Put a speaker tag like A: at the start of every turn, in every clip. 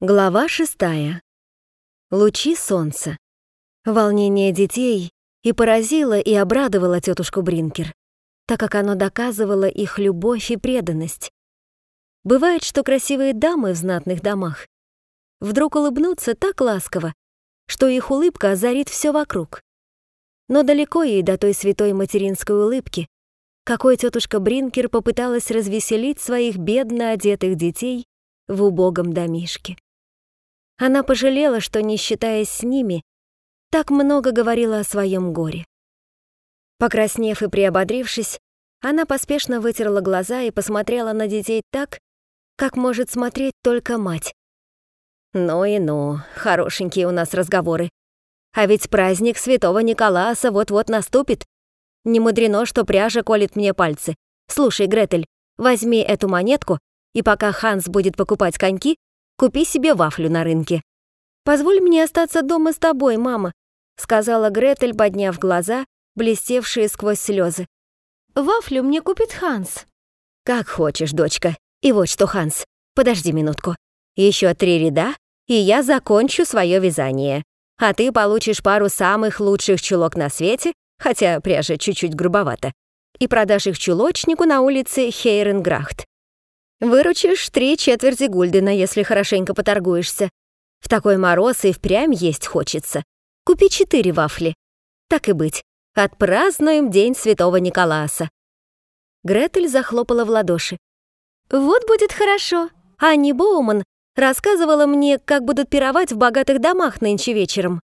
A: Глава шестая. Лучи солнца. Волнение детей и поразило, и обрадовало тетушку Бринкер, так как оно доказывало их любовь и преданность. Бывает, что красивые дамы в знатных домах вдруг улыбнутся так ласково, что их улыбка озарит все вокруг. Но далеко ей до той святой материнской улыбки, какой тетушка Бринкер попыталась развеселить своих бедно одетых детей в убогом домишке. Она пожалела, что, не считаясь с ними, так много говорила о своем горе. Покраснев и приободрившись, она поспешно вытерла глаза и посмотрела на детей так, как может смотреть только мать. «Ну и ну, хорошенькие у нас разговоры. А ведь праздник святого Николаса вот-вот наступит. Не мудрено, что пряжа колет мне пальцы. Слушай, Гретель, возьми эту монетку, и пока Ханс будет покупать коньки, Купи себе вафлю на рынке. Позволь мне остаться дома с тобой, мама, сказала Гретель, подняв глаза, блестевшие сквозь слезы. Вафлю мне купит Ханс. Как хочешь, дочка. И вот что, Ханс, подожди минутку. Еще три ряда, и я закончу свое вязание. А ты получишь пару самых лучших чулок на свете, хотя пряжа чуть-чуть грубовата, и продашь их чулочнику на улице Хейренграхт. Выручишь три четверти гульдена, если хорошенько поторгуешься. В такой мороз и впрямь есть хочется. Купи четыре вафли. Так и быть, отпразднуем День Святого Николаса. Гретель захлопала в ладоши. Вот будет хорошо. Анни Боуман рассказывала мне, как будут пировать в богатых домах нынче вечером.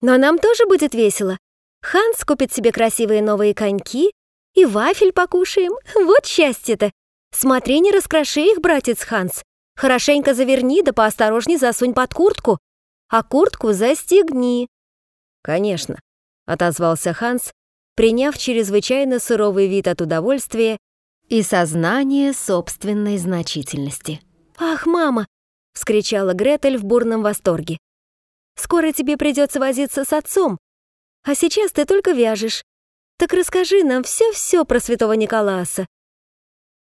A: Но нам тоже будет весело. Ханс купит себе красивые новые коньки, и вафель покушаем. Вот счастье-то. Смотри, не раскроши их, братец Ханс. Хорошенько заверни, да поосторожней засунь под куртку, а куртку застегни. Конечно, отозвался Ханс, приняв чрезвычайно суровый вид от удовольствия и сознания собственной значительности. «Ах, мама!» — вскричала Гретель в бурном восторге. «Скоро тебе придется возиться с отцом, а сейчас ты только вяжешь. Так расскажи нам все-все про святого Николаса.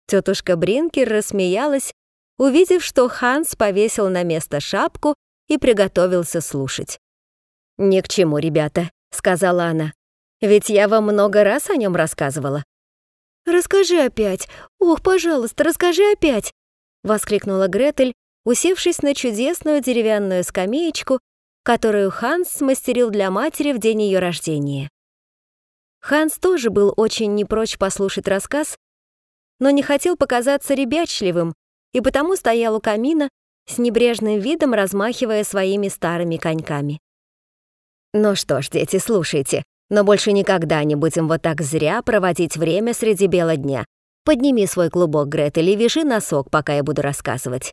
A: Тетушка Бринкер рассмеялась, увидев, что Ханс повесил на место шапку и приготовился слушать. «Ни к чему, ребята», — сказала она. «Ведь я вам много раз о нем рассказывала». «Расскажи опять! Ох, пожалуйста, расскажи опять!» — воскликнула Гретель, усевшись на чудесную деревянную скамеечку, которую Ханс смастерил для матери в день ее рождения. Ханс тоже был очень не прочь послушать рассказ, но не хотел показаться ребячливым и потому стоял у камина с небрежным видом размахивая своими старыми коньками. «Ну что ж, дети, слушайте, но больше никогда не будем вот так зря проводить время среди бела дня. Подними свой клубок, Гретель, и вяжи носок, пока я буду рассказывать.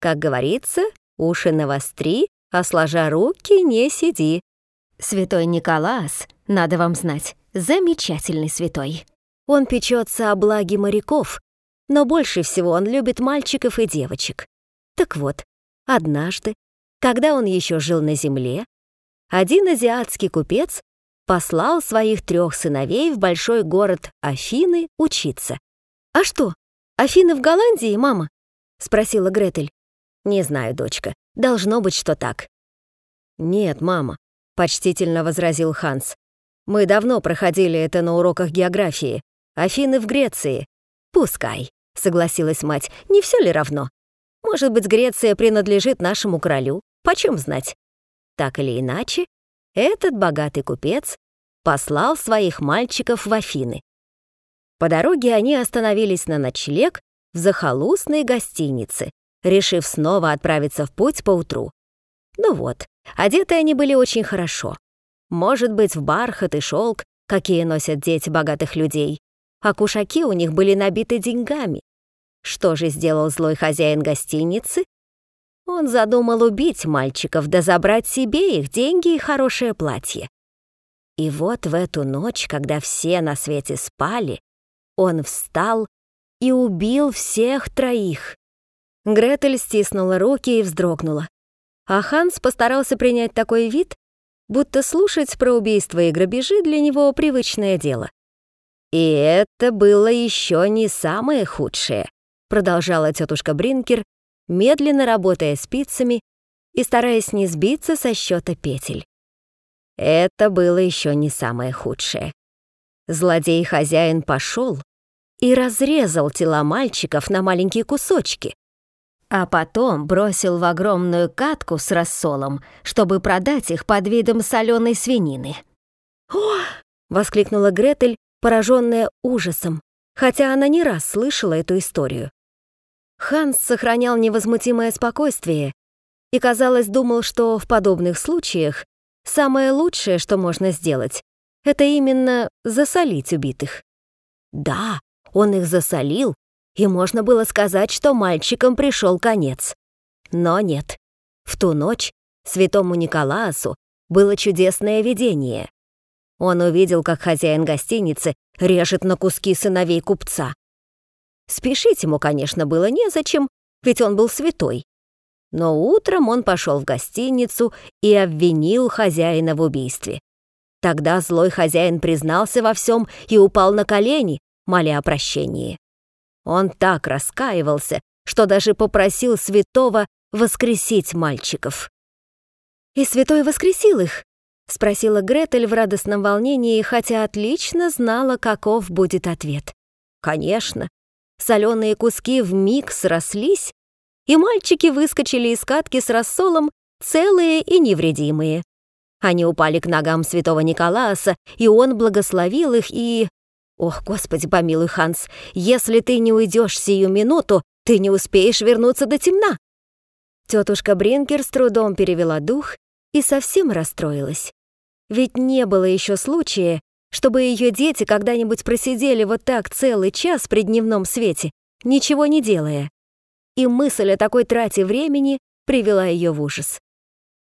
A: Как говорится, уши навостри, а сложа руки не сиди. Святой Николас, надо вам знать, замечательный святой. Он печется о благе моряков, но больше всего он любит мальчиков и девочек. Так вот, однажды, когда он еще жил на земле, один азиатский купец послал своих трех сыновей в большой город Афины учиться. «А что, Афины в Голландии, мама?» — спросила Гретель. «Не знаю, дочка. Должно быть, что так». «Нет, мама», — почтительно возразил Ханс. «Мы давно проходили это на уроках географии. Афины в Греции. Пускай, согласилась мать, не все ли равно? Может быть, Греция принадлежит нашему королю, почем знать? Так или иначе, этот богатый купец послал своих мальчиков в Афины. По дороге они остановились на ночлег в захолустной гостинице, решив снова отправиться в путь поутру. Ну вот, одеты они были очень хорошо. Может быть, в бархат и шелк, какие носят дети богатых людей, а кушаки у них были набиты деньгами. Что же сделал злой хозяин гостиницы? Он задумал убить мальчиков да забрать себе их деньги и хорошее платье. И вот в эту ночь, когда все на свете спали, он встал и убил всех троих. Гретель стиснула руки и вздрогнула. А Ханс постарался принять такой вид, будто слушать про убийство и грабежи для него привычное дело. «И это было еще не самое худшее», продолжала тетушка Бринкер, медленно работая спицами и стараясь не сбиться со счета петель. Это было еще не самое худшее. Злодей-хозяин пошел и разрезал тела мальчиков на маленькие кусочки, а потом бросил в огромную катку с рассолом, чтобы продать их под видом соленой свинины. «О!» — воскликнула Гретель, пораженная ужасом, хотя она не раз слышала эту историю. Ханс сохранял невозмутимое спокойствие и, казалось, думал, что в подобных случаях самое лучшее, что можно сделать, это именно засолить убитых. Да, он их засолил, и можно было сказать, что мальчикам пришел конец. Но нет. В ту ночь святому Николаасу было чудесное видение. Он увидел, как хозяин гостиницы режет на куски сыновей купца. Спешить ему, конечно, было незачем, ведь он был святой. Но утром он пошел в гостиницу и обвинил хозяина в убийстве. Тогда злой хозяин признался во всем и упал на колени, моля о прощении. Он так раскаивался, что даже попросил святого воскресить мальчиков. «И святой воскресил их?» — спросила Гретель в радостном волнении, хотя отлично знала, каков будет ответ. «Конечно, соленые куски вмиг срослись, и мальчики выскочили из катки с рассолом целые и невредимые. Они упали к ногам святого Николааса, и он благословил их и... Ох, Господи, помилуй, Ханс, если ты не уйдешь сию минуту, ты не успеешь вернуться до темна. Тетушка Бринкер с трудом перевела дух и совсем расстроилась. Ведь не было еще случая, чтобы ее дети когда-нибудь просидели вот так целый час при дневном свете, ничего не делая. И мысль о такой трате времени привела ее в ужас.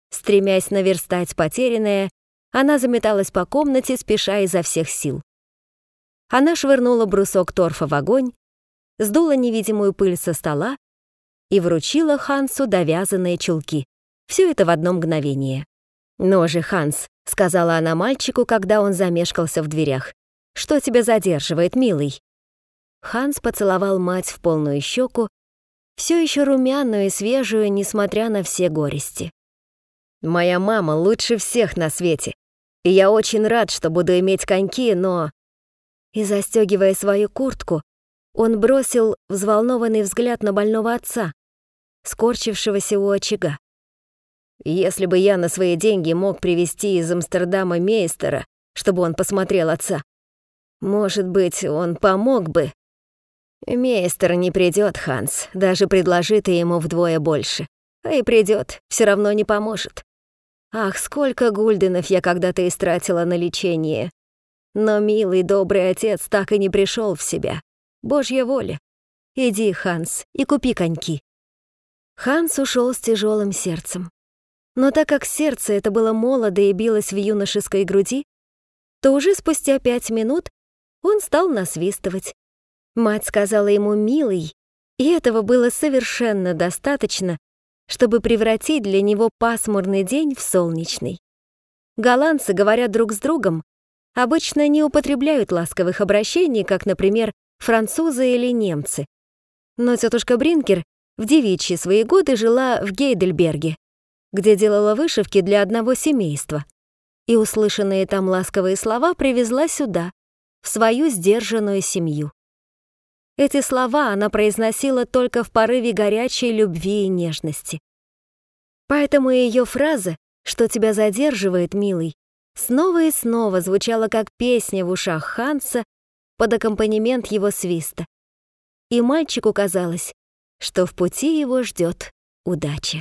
A: Стремясь наверстать потерянное, она заметалась по комнате, спеша изо всех сил. Она швырнула брусок торфа в огонь, сдула невидимую пыль со стола и вручила Хансу довязанные чулки. Все это в одно мгновение. «Ну же, Ханс», — сказала она мальчику, когда он замешкался в дверях. «Что тебя задерживает, милый?» Ханс поцеловал мать в полную щеку, все еще румяную и свежую, несмотря на все горести. «Моя мама лучше всех на свете, и я очень рад, что буду иметь коньки, но...» И застегивая свою куртку, он бросил взволнованный взгляд на больного отца, скорчившегося у очага. Если бы я на свои деньги мог привезти из Амстердама мейстера, чтобы он посмотрел отца, может быть, он помог бы. Мейстер не придет, Ханс, даже предложи ты ему вдвое больше. А и придет, все равно не поможет. Ах, сколько гульденов я когда-то истратила на лечение. Но милый добрый отец так и не пришел в себя. Божья воля. Иди, Ханс, и купи коньки. Ханс ушел с тяжелым сердцем. Но так как сердце это было молодо и билось в юношеской груди, то уже спустя пять минут он стал насвистывать. Мать сказала ему «милый», и этого было совершенно достаточно, чтобы превратить для него пасмурный день в солнечный. Голландцы, говоря друг с другом, обычно не употребляют ласковых обращений, как, например, французы или немцы. Но тетушка Бринкер в девичьи свои годы жила в Гейдельберге, где делала вышивки для одного семейства, и услышанные там ласковые слова привезла сюда, в свою сдержанную семью. Эти слова она произносила только в порыве горячей любви и нежности. Поэтому ее фраза «что тебя задерживает, милый» снова и снова звучала как песня в ушах Ханса под аккомпанемент его свиста. И мальчику казалось, что в пути его ждет удача.